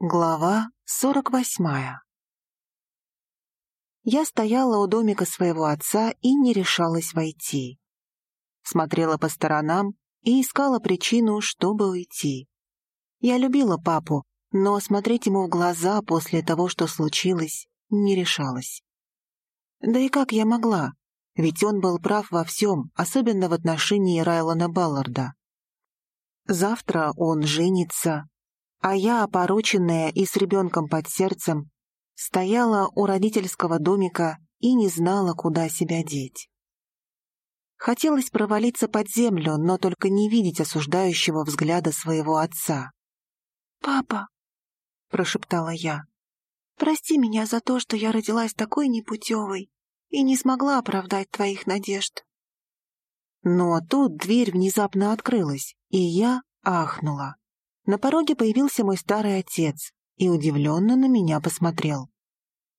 Глава сорок восьмая Я стояла у домика своего отца и не решалась войти. Смотрела по сторонам и искала причину, чтобы уйти. Я любила папу, но смотреть ему в глаза после того, что случилось, не решалась. Да и как я могла? Ведь он был прав во всем, особенно в отношении Райлона Балларда. Завтра он женится, а я, опороченная и с ребенком под сердцем, стояла у родительского домика и не знала, куда себя деть. Хотелось провалиться под землю, но только не видеть осуждающего взгляда своего отца. «Папа», — прошептала я, — «прости меня за то, что я родилась такой непутевой и не смогла оправдать твоих надежд». Но тут дверь внезапно открылась, и я ахнула. На пороге появился мой старый отец и удивленно на меня посмотрел.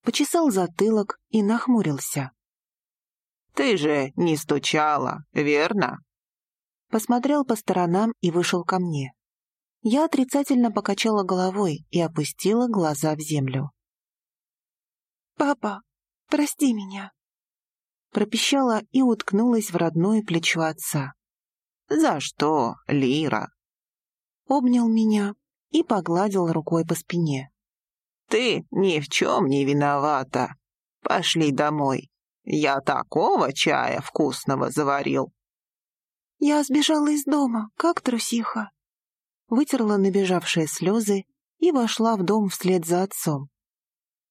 Почесал затылок и нахмурился. «Ты же не стучала, верно?» Посмотрел по сторонам и вышел ко мне. Я отрицательно покачала головой и опустила глаза в землю. «Папа, прости меня!» Пропищала и уткнулась в родное плечо отца. «За что, Лира?» Обнял меня и погладил рукой по спине. «Ты ни в чем не виновата. Пошли домой. Я такого чая вкусного заварил». Я сбежала из дома, как трусиха. Вытерла набежавшие слезы и вошла в дом вслед за отцом.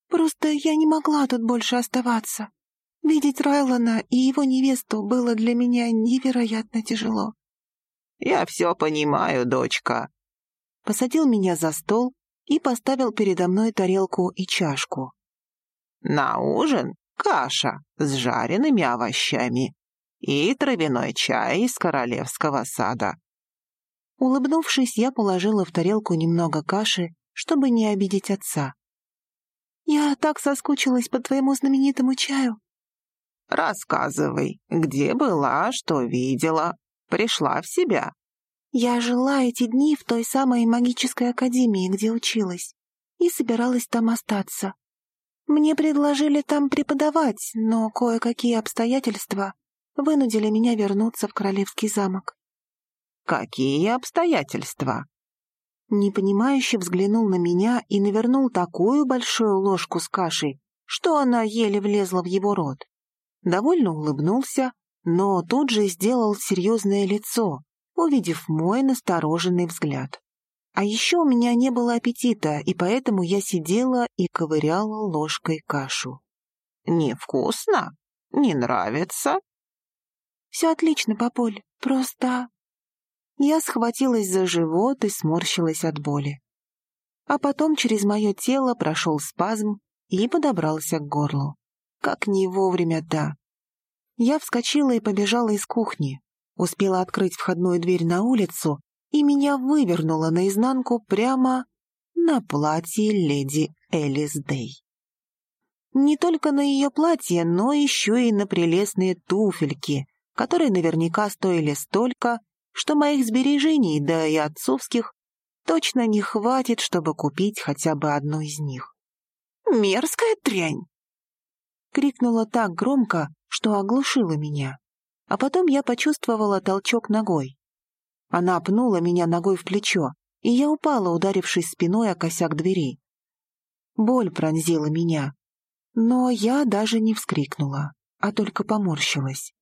Просто я не могла тут больше оставаться. Видеть Райлона и его невесту было для меня невероятно тяжело. «Я все понимаю, дочка». Посадил меня за стол и поставил передо мной тарелку и чашку. «На ужин каша с жареными овощами и травяной чай из королевского сада». Улыбнувшись, я положила в тарелку немного каши, чтобы не обидеть отца. «Я так соскучилась по твоему знаменитому чаю». «Рассказывай, где была, что видела?» Пришла в себя?» «Я жила эти дни в той самой магической академии, где училась, и собиралась там остаться. Мне предложили там преподавать, но кое-какие обстоятельства вынудили меня вернуться в Королевский замок». «Какие обстоятельства?» Непонимающе взглянул на меня и навернул такую большую ложку с кашей, что она еле влезла в его рот. Довольно улыбнулся, но тут же сделал серьезное лицо, увидев мой настороженный взгляд. А еще у меня не было аппетита, и поэтому я сидела и ковыряла ложкой кашу. «Невкусно? Не нравится?» «Все отлично, папуль, просто...» Я схватилась за живот и сморщилась от боли. А потом через мое тело прошел спазм и подобрался к горлу. Как не вовремя-то. Я вскочила и побежала из кухни, успела открыть входную дверь на улицу, и меня вывернуло наизнанку прямо на платье леди Элис Дэй. Не только на ее платье, но еще и на прелестные туфельки, которые наверняка стоили столько, что моих сбережений, да и отцовских, точно не хватит, чтобы купить хотя бы одну из них. «Мерзкая дрянь!» Крикнула так громко, что оглушило меня. А потом я почувствовала толчок ногой. Она пнула меня ногой в плечо, и я упала, ударившись спиной о косяк двери. Боль пронзила меня, но я даже не вскрикнула, а только поморщилась.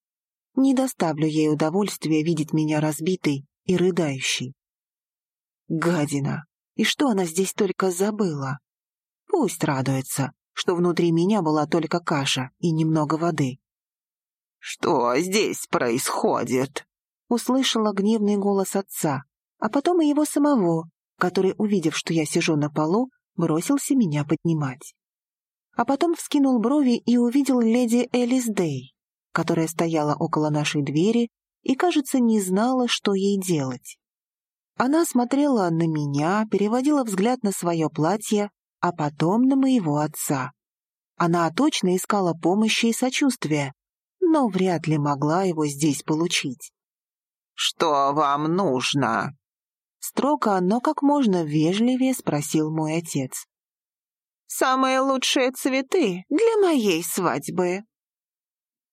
Не доставлю ей удовольствия видеть меня разбитой и рыдающей. Гадина! И что она здесь только забыла? Пусть радуется, что внутри меня была только каша и немного воды. «Что здесь происходит?» Услышала гневный голос отца, а потом и его самого, который, увидев, что я сижу на полу, бросился меня поднимать. А потом вскинул брови и увидел леди Элис Дэй, которая стояла около нашей двери и, кажется, не знала, что ей делать. Она смотрела на меня, переводила взгляд на свое платье, а потом на моего отца. Она точно искала помощи и сочувствия, но вряд ли могла его здесь получить. «Что вам нужно?» Строго, но как можно вежливее спросил мой отец. «Самые лучшие цветы для моей свадьбы!»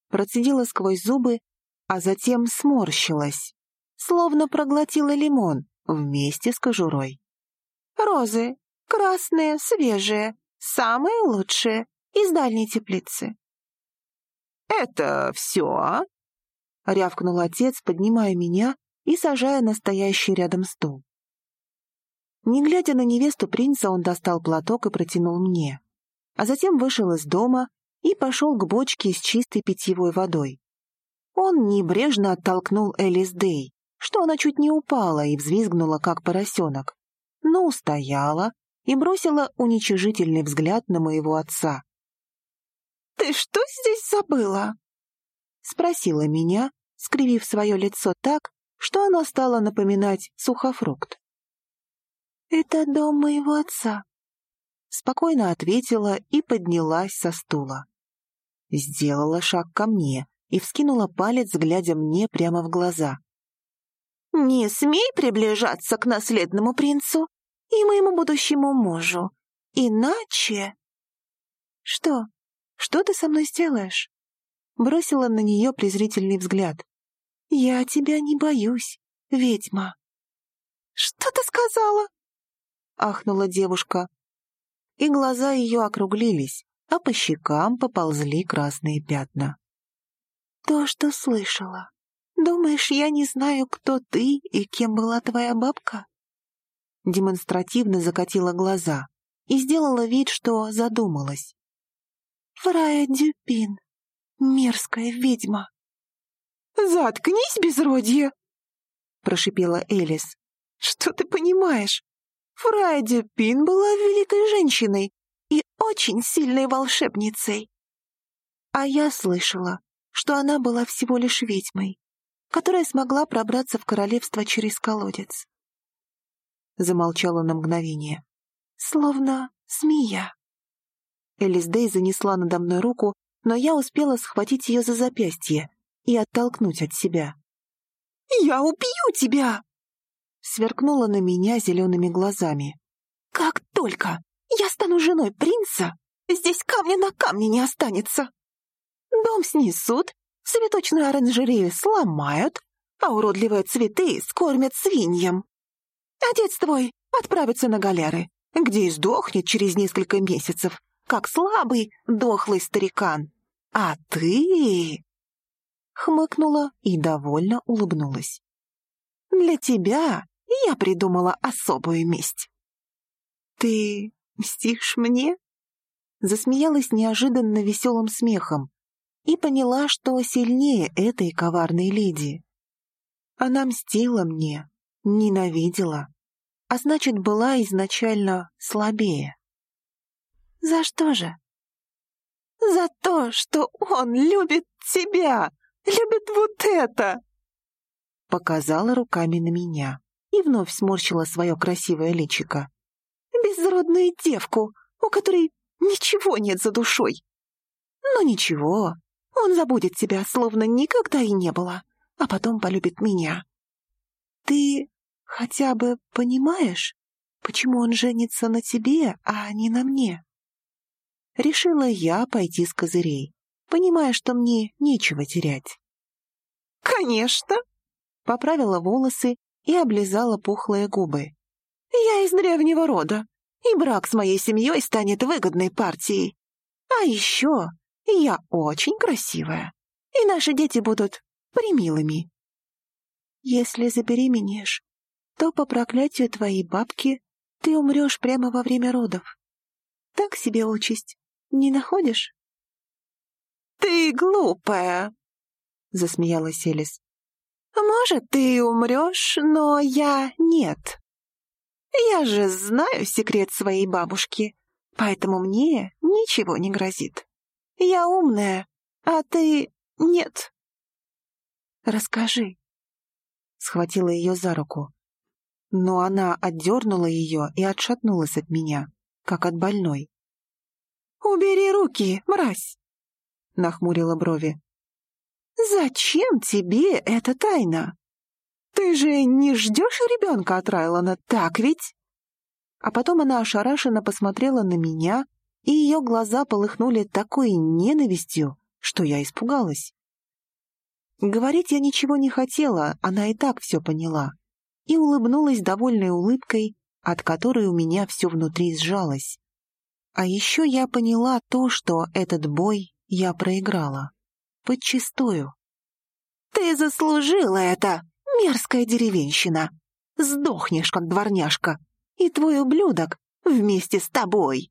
Процедила сквозь зубы, а затем сморщилась, словно проглотила лимон вместе с кожурой. «Розы, красные, свежие, самые лучшие, из дальней теплицы». «Это все?» — рявкнул отец, поднимая меня и сажая на стоящий рядом стул. Не глядя на невесту принца, он достал платок и протянул мне, а затем вышел из дома и пошел к бочке с чистой питьевой водой. Он небрежно оттолкнул Элис Дэй, что она чуть не упала и взвизгнула, как поросенок, но устояла и бросила уничижительный взгляд на моего отца. «Ты что здесь забыла?» — спросила меня, скривив свое лицо так, что оно стало напоминать сухофрукт. «Это дом моего отца», — спокойно ответила и поднялась со стула. Сделала шаг ко мне и вскинула палец, глядя мне прямо в глаза. «Не смей приближаться к наследному принцу и моему будущему мужу, иначе...» «Что? Что ты со мной сделаешь?» Бросила на нее презрительный взгляд. «Я тебя не боюсь, ведьма». «Что ты сказала?» — ахнула девушка. И глаза ее округлились, а по щекам поползли красные пятна. «То, что слышала. Думаешь, я не знаю, кто ты и кем была твоя бабка?» Демонстративно закатила глаза и сделала вид, что задумалась. «Фрая Дюпин, мерзкая ведьма!» «Заткнись, безродье!» — прошипела Элис. «Что ты понимаешь? Фрайди Пин была великой женщиной и очень сильной волшебницей. А я слышала, что она была всего лишь ведьмой, которая смогла пробраться в королевство через колодец. Замолчала на мгновение. Словно змея. Элис Дэй занесла надо мной руку, но я успела схватить ее за запястье и оттолкнуть от себя. «Я убью тебя!» сверкнула на меня зелеными глазами. «Как только я стану женой принца, здесь камня на камне не останется. Дом снесут, цветочную оранжерею сломают, а уродливые цветы скормят свиньям. Отец твой отправится на галеры, где и сдохнет через несколько месяцев, как слабый, дохлый старикан. А ты...» Хмыкнула и довольно улыбнулась. «Для тебя я придумала особую месть. «Ты мстишь мне?» Засмеялась неожиданно веселым смехом и поняла, что сильнее этой коварной леди. Она мстила мне, ненавидела, а значит, была изначально слабее. «За что же?» «За то, что он любит тебя, любит вот это!» Показала руками на меня и вновь сморщила свое красивое личико. «Безродную девку, у которой ничего нет за душой. Но ничего, он забудет тебя, словно никогда и не было, а потом полюбит меня». «Ты хотя бы понимаешь, почему он женится на тебе, а не на мне?» Решила я пойти с козырей, понимая, что мне нечего терять. «Конечно!» — поправила волосы и облизала пухлые губы. «Я из древнего рода, и брак с моей семьей станет выгодной партией. А еще я очень красивая, и наши дети будут примилыми». «Если забеременеешь, то по проклятию твоей бабки ты умрешь прямо во время родов. Так себе участь, не находишь?» «Ты глупая!» — засмеялась Элис. Может, ты умрешь, но я нет. Я же знаю секрет своей бабушки, поэтому мне ничего не грозит. Я умная, а ты нет. Расскажи. Схватила ее за руку. Но она отдернула ее и отшатнулась от меня, как от больной. «Убери руки, мразь!» — нахмурила брови. «Зачем тебе эта тайна? Ты же не ждешь ребенка от Райлона, так ведь?» А потом она ошарашенно посмотрела на меня, и ее глаза полыхнули такой ненавистью, что я испугалась. Говорить я ничего не хотела, она и так все поняла, и улыбнулась довольной улыбкой, от которой у меня все внутри сжалось. А еще я поняла то, что этот бой я проиграла. Подчистую. «Ты заслужила это, мерзкая деревенщина! Сдохнешь, как дворняжка, и твой ублюдок вместе с тобой!»